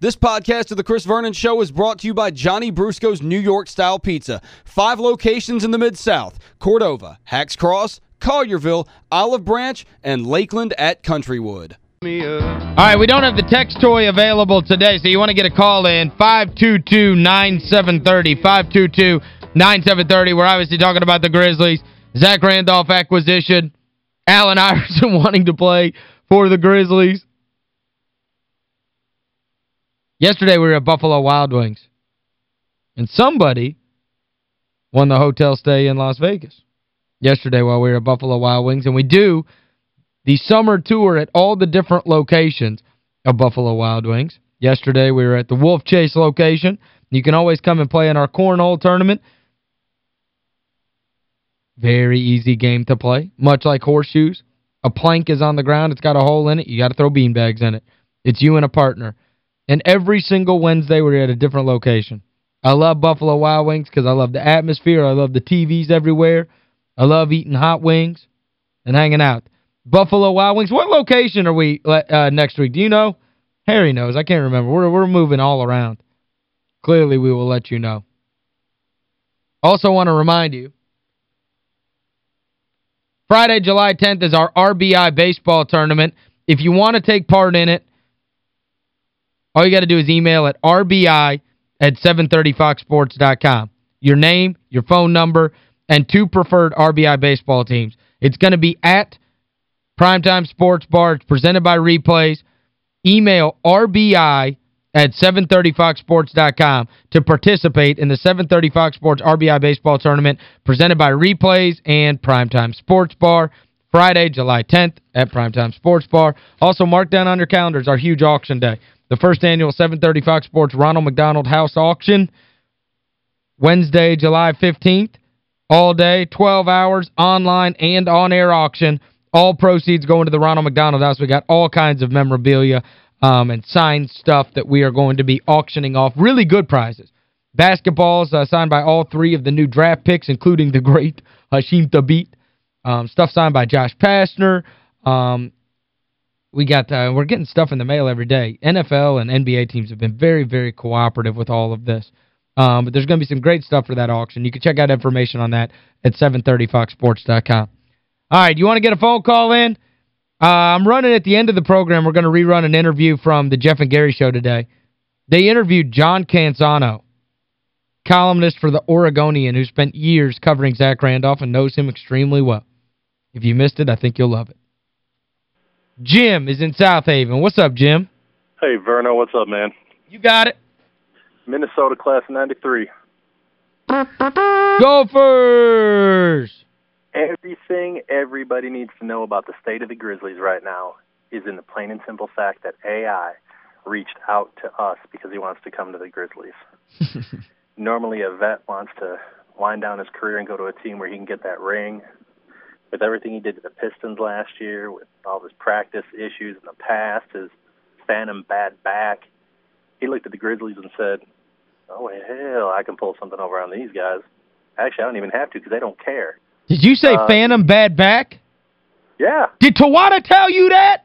This podcast of The Chris Vernon Show is brought to you by Johnny Brusco's New York Style Pizza. Five locations in the Mid-South, Cordova, Hacks Cross, Collierville, Olive Branch, and Lakeland at Countrywood. All right, we don't have the text toy available today, so you want to get a call in, 522-9730, 522-9730. We're obviously talking about the Grizzlies, Zach Randolph acquisition, Allen Iverson wanting to play for the Grizzlies. Yesterday we were at Buffalo Wild Wings. And somebody won the hotel stay in Las Vegas yesterday while we were at Buffalo Wild Wings. And we do the summer tour at all the different locations of Buffalo Wild Wings. Yesterday we were at the Wolfchase location. You can always come and play in our cornhole tournament. Very easy game to play, much like horseshoes. A plank is on the ground. It's got a hole in it. You got to throw beanbags in it. It's you and a partner. And every single Wednesday we're at a different location. I love Buffalo Wild Wings because I love the atmosphere. I love the TVs everywhere. I love eating hot wings and hanging out. Buffalo Wild Wings. What location are we uh, next week? Do you know? Harry knows. I can't remember. We're, we're moving all around. Clearly, we will let you know. Also want to remind you, Friday, July 10th is our RBI baseball tournament. If you want to take part in it, all you got to do is email at RBI at 730foxsports.com. Your name, your phone number, and two preferred RBI baseball teams. It's going to be at Primetime Sports Bar. It's presented by Replays. Email RBI at 730foxsports.com to participate in the 730 Fox Sports RBI Baseball Tournament presented by Replays and Primetime Sports Bar. Friday, July 10th at Primetime Sports Bar. Also, mark down on your calendars our huge auction day. The first annual 730 Fox Sports Ronald McDonald House Auction. Wednesday, July 15th. All day, 12 hours, online and on-air auction. All proceeds going to the Ronald McDonald House. We got all kinds of memorabilia um, and signed stuff that we are going to be auctioning off. Really good prizes. Basketballs uh, signed by all three of the new draft picks, including the great Hasheem Thabeet. Um, stuff signed by Josh Pastner. Um, we got uh, we're getting stuff in the mail every day. NFL and NBA teams have been very, very cooperative with all of this. Um, but there's going to be some great stuff for that auction. You can check out information on that at 730foxsports.com. All right, you want to get a phone call in? Uh, I'm running at the end of the program. We're going to rerun an interview from the Jeff and Gary show today. They interviewed John Canzano, columnist for the Oregonian, who spent years covering Zach Randolph and knows him extremely well. If you missed it, I think you'll love it. Jim is in South Haven. What's up, Jim? Hey, Verno. What's up, man? You got it. Minnesota class 93. Gophers! Everything everybody needs to know about the state of the Grizzlies right now is in the plain and simple fact that AI reached out to us because he wants to come to the Grizzlies. Normally, a vet wants to wind down his career and go to a team where he can get that ring. With everything he did to the Pistons last year, with all his practice issues in the past, his phantom bad back, he looked at the Grizzlies and said, oh, hell, I can pull something over on these guys. Actually, I don't even have to because they don't care. Did you say uh, Phantom bad back? Yeah. Did Tawana tell you that?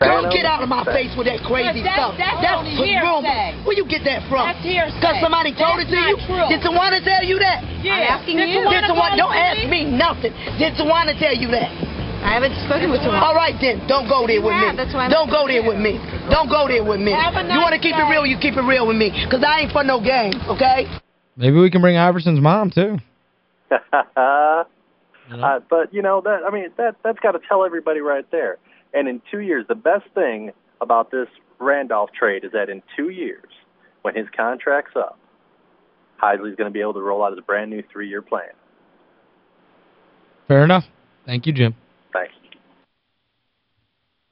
Don't get out of my face with that crazy that, stuff. That's, that's hearsay. Where you get that from? That's hearsay. Because somebody told that's it to you? True. Did Tawana tell you that? Yeah. I'm asking Did you. Did Tawana, don't ask me nothing. Did Tawana tell you that? I haven't spoken with Tawana. All right, then. Don't go there with have, me. That's why don't go there with me. Don't go there with me. Nice you want to keep day. it real, you keep it real with me. Because I ain't for no games, okay? Maybe we can bring Iverson's mom, too. uh, but, you know, that I mean, that that's got to tell everybody right there. And in two years, the best thing about this Randolph trade is that in two years, when his contract's up, Heisley's going to be able to roll out his brand new three-year plan. Fair enough. Thank you, Jim. Thanks.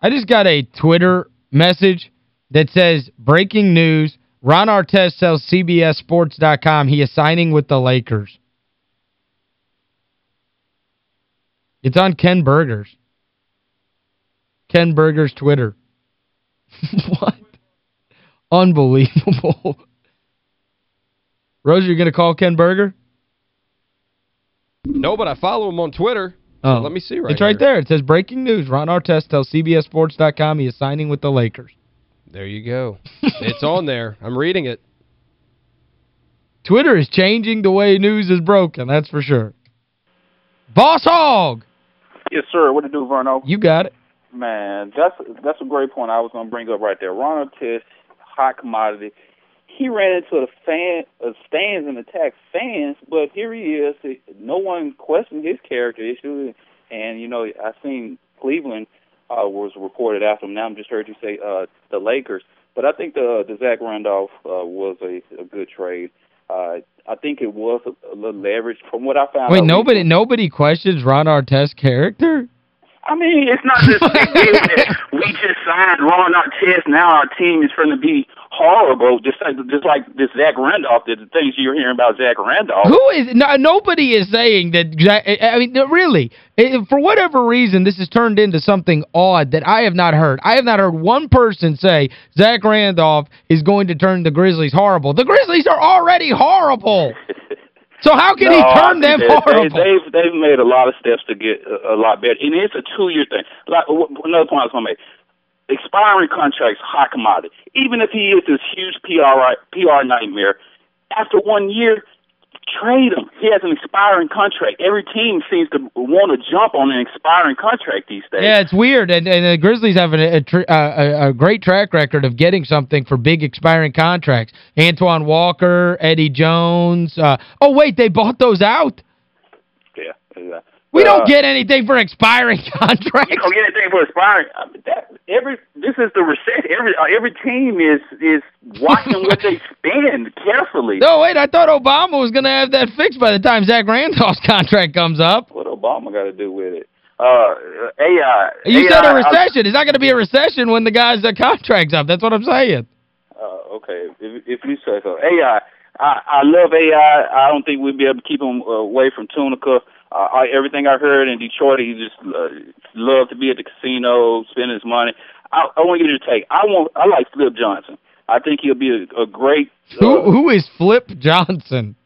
I just got a Twitter message that says, breaking news, Ron Artest tells CBSSports.com he is signing with the Lakers. It's on Ken Berger's. Ken Berger's Twitter. what? Unbelievable. Rose, you're going to call Ken Berger? No, but I follow him on Twitter. So Oh. let me see right It's right here. there. It says, breaking news, Ron Artest tells CBSSports.com he is signing with the Lakers. There you go. it's on there. I'm reading it. Twitter is changing the way news is broken, that's for sure. Boss Hog! Yes, sir. What to do, Verno? You got it. Man, that's that's a great point I was going to bring up right there. Ron Artest, hot commodity. He ran into the fan uh, stands and attacked fans, but here he is. No one questioned his character issue. And, you know, I seen Cleveland uh, was reported after him. Now I'm just heard you say uh, the Lakers. But I think the the Zach Randolph uh, was a, a good trade. Uh, I think it was a, a little leverage from what I found Wait, out. nobody nobody questions Ron Artest's character? I mean, it's not just that we just signed Ron Artest. Now our team is going to be horrible, just like just like this Zach Randolph, the things you're hearing about Zach Randolph. Who is no, nobody is saying that I mean really for whatever reason this has turned into something odd that I have not heard. I have not heard one person say Zach Randolph is going to turn the Grizzlies horrible. The Grizzlies are already horrible. So how can no, he turn them they, horrible? They, have they've made a lot of steps to get a, a lot better. And it's a two-year thing. Like Another point I was going to make. Expiring contracts, high commodity. Even if he is this huge PR, PR nightmare, after one year, trade him. He has an expiring contract. Every team seems to want to jump on an expiring contract these days. Yeah, it's weird. And, and the Grizzlies have a, a, a, great track record of getting something for big expiring contracts. Antoine Walker, Eddie Jones. Uh, oh, wait, they bought those out? Yeah, yeah. We don't uh, get anything for expiring contracts. You don't get anything for expiring. I mean, that, every this is the recession. Every uh, every team is is watching what they spend carefully. No, wait. I thought Obama was going to have that fixed by the time Zach Randolph's contract comes up. What Obama got to do with it? Uh, AI. You AI, said a recession. It's not going to be a recession when the guy's uh, contract's up. That's what I'm saying. Uh, okay, if, if you say so. AI. I, I love AI. I don't think we'd be able to keep him away from Tunica. Uh, I, everything I heard in Detroit, he just uh, loved to be at the casino, spend his money. I, I want you to take. I want. I like Flip Johnson. I think he'll be a, a great. Uh, who who is Flip Johnson?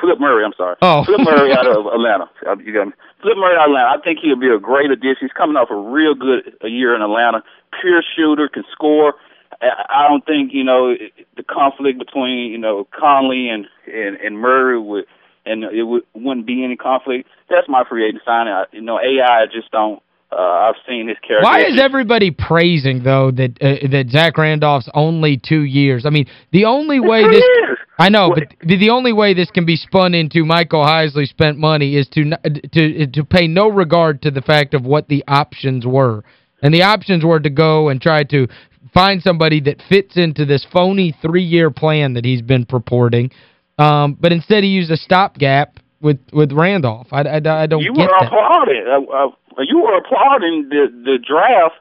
Flip Murray, I'm sorry. Oh. Flip Murray out of Atlanta. Uh, you got me. Flip Murray out of Atlanta. I think he'll be a great addition. He's coming off a real good a year in Atlanta. Pure shooter, can score. I don't think you know the conflict between you know Conley and and, and Murray would and it w- wouldn't be any conflict. That's my free agent signing. I, you know, AI I just don't uh, I've seen his character. Why is everybody praising, though, that uh, that Zach Randolph's only two years? I mean, the only way this... Years. I know, but the only way this can be spun into Michael Heisley spent money is to to to pay no regard to the fact of what the options were. And the options were to go and try to find somebody that fits into this phony three-year plan that he's been purporting. Um, but instead he used a stopgap with with Randolph. I, I, I don't you get were that. applauding. Uh, uh, you were applauding the the draft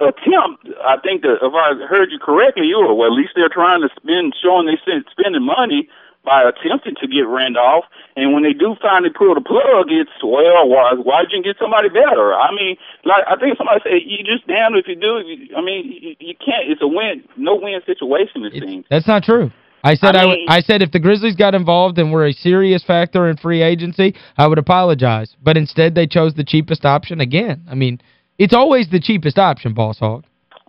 attempt. I think that if I heard you correctly, you were well. At least they're trying to spend, showing they spend spending money by attempting to get Randolph. And when they do finally pull the plug, it's well, why why didn't you get somebody better? I mean, like I think somebody said, you just damn if you do. You, I mean, you, you can't. It's a win, no win situation. It, it seems. That's not true. I said I, mean, I, I said if the Grizzlies got involved and were a serious factor in free agency, I would apologize. But instead they chose the cheapest option again. I mean, it's always the cheapest option, Boss Hog.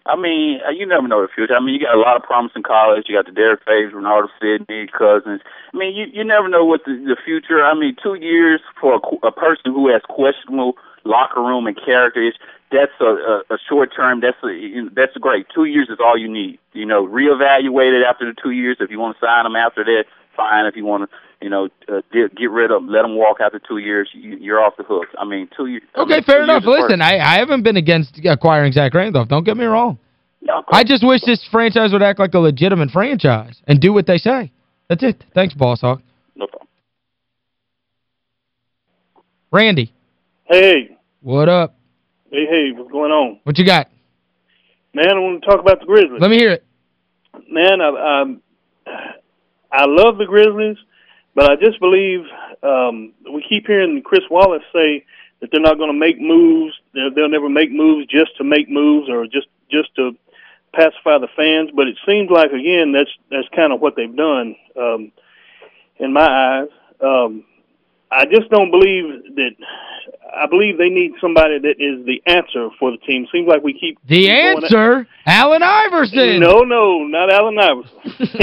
I mean, uh, you never know the future. I mean, you got a lot of promise in college. You got the Derrick Favors, Renaldo Sidney, Cousins. I mean, you you never know what the, the future. I mean, two years for a, a person who has questionable locker room and character is that's a, a, a short term. That's a, that's great. Two years is all you need. You know, reevaluate it after the two years. If you want to sign them after that, fine. If you want to, you know, uh, get, get rid of them, let them walk after two years. You, you're off the hook. I mean, two years. Okay, I mean, fair enough. Listen, I, I haven't been against acquiring Zach Randolph. Don't get me wrong. No, I just wish this franchise would act like a legitimate franchise and do what they say. That's it. Thanks, Boss Hog. No problem. Randy. Hey. What up? Hey, hey, what's going on? What you got? Man, I want to talk about the Grizzlies. Let me hear it. Man, I, I, I love the Grizzlies, but I just believe um, we keep hearing Chris Wallace say that they're not going to make moves. They'll, they'll never make moves just to make moves or just just to pacify the fans. But it seems like again that's that's kind of what they've done um, in my eyes. Um, I just don't believe that. I believe they need somebody that is the answer for the team. Seems like we keep the keep answer, Allen Iverson. No, no, not Allen Iverson.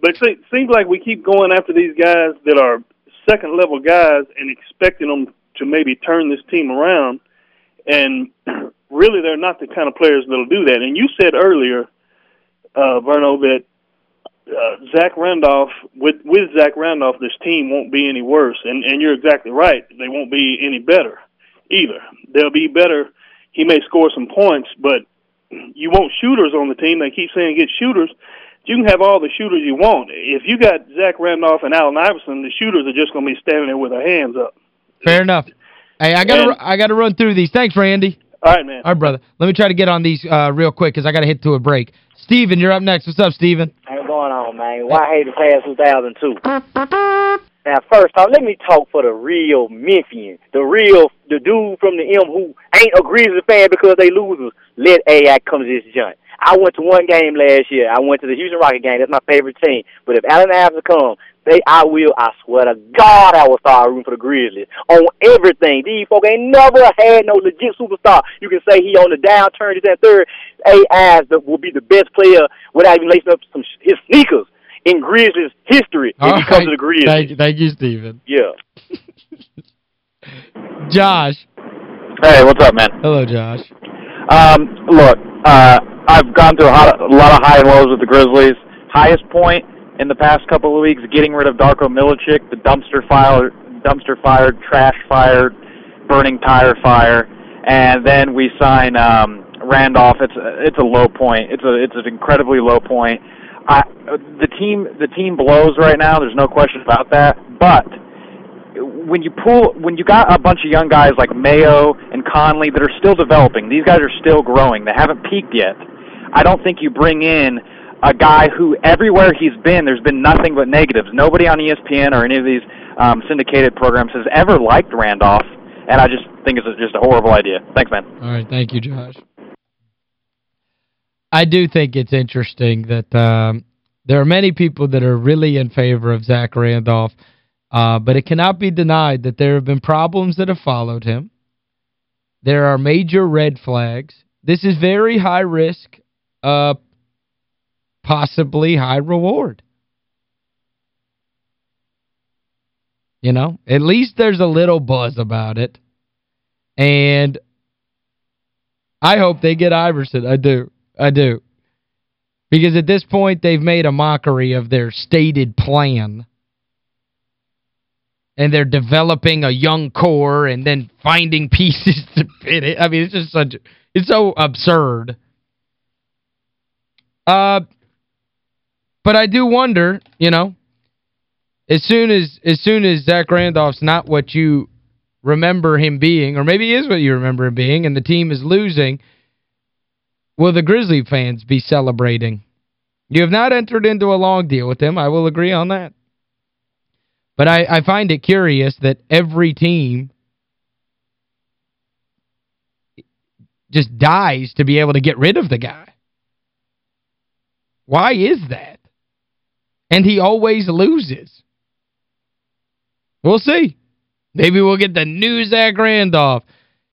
but it seems like we keep going after these guys that are second level guys and expecting them to maybe turn this team around. And really, they're not the kind of players that'll do that. And you said earlier, uh, Verno, that uh, Zach Randolph with with Zach Randolph, this team won't be any worse, and and you're exactly right. They won't be any better either. They'll be better. He may score some points, but you want shooters on the team. They keep saying get shooters. You can have all the shooters you want. If you got Zach Randolph and Allen Iverson, the shooters are just going to be standing there with their hands up. Fair enough. Hey, I got to I got to run through these. Thanks, Randy. All right, man. All right, brother. Let me try to get on these uh, real quick because I got to hit to a break. Steven, you're up next. What's up, Steven? Man? Why hate the past 2002? Now, first off, let me talk for the real Memphian, the real, the dude from the M who ain't a Grizzlies fan because they losers. Let AI come to this joint. I went to one game last year. I went to the Houston Rocket game. That's my favorite team. But if Allen Iverson come, they, I will, I swear to God, I will start rooting for the Grizzlies on everything. These folk ain't never had no legit superstar. You can say he on the downturn, he's that third. AI that will be the best player without even lacing up some his sneakers in Grizzlies history if All he comes right. to the Grizzlies. Thank you, thank you Steven. Yeah. Josh. Hey, what's up, man? Hello, Josh. Um, look, uh, I've gone through a lot, of, a lot of high and lows with the Grizzlies. Highest point in the past couple of weeks, getting rid of Darko Milicic, the dumpster fire, dumpster fired, trash fired, burning tire fire, and then we sign um, Randolph. It's a, it's a low point. It's a it's an incredibly low point. I, the team the team blows right now. There's no question about that. But when you pull when you got a bunch of young guys like Mayo and Conley that are still developing, these guys are still growing. They haven't peaked yet. I don't think you bring in a guy who everywhere he's been, there's been nothing but negatives. Nobody on ESPN or any of these um, syndicated programs has ever liked Randolph, and I just think it's just a horrible idea. Thanks, man. All right, thank you, Josh. I do think it's interesting that um, there are many people that are really in favor of Zach Randolph, uh, but it cannot be denied that there have been problems that have followed him. There are major red flags. This is very high risk, uh, possibly high reward. You know, at least there's a little buzz about it. And I hope they get Iverson. I do. I do. Because at this point, they've made a mockery of their stated plan. And they're developing a young core and then finding pieces to fit it. I mean, it's just such... It's so absurd. Uh, But I do wonder, you know, as soon as as soon as Zach Randolph's not what you remember him being, or maybe he is what you remember him being, and the team is losing, will the Grizzly fans be celebrating? You have not entered into a long deal with him. I will agree on that. But I, I find it curious that every team just dies to be able to get rid of the guy. Why is that? And he always loses. We'll see. Maybe we'll get the new Zach Randolph.